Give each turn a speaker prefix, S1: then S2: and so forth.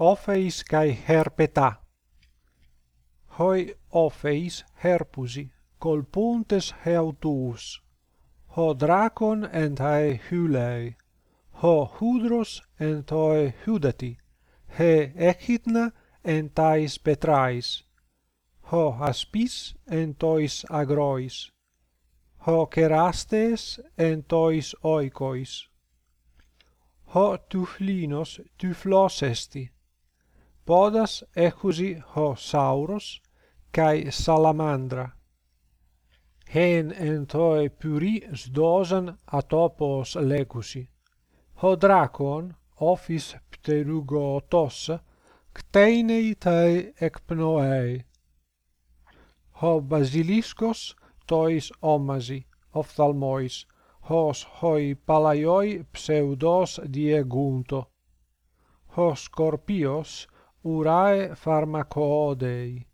S1: Opheis kai herpeta. Hoi Opheis herpusi, colpuntes heautus. Ho dracon en hae hylei. Ho hudros en hudati. He echidna entais petrais. Ho aspis entois agrois. Ho kerastes entois oikois. Ho tuflinos tuflos esti podas echusi ho sauros kai salamandra. Hen entoi puri sdosan atopos legusi ho drakon ofis pterugotos cteinei tai ekpnoei ho basiliskos tois omasi ophthalmois. Hos hoi palaioi pseudos diegunto. Ho scorpios urae pharmacoodei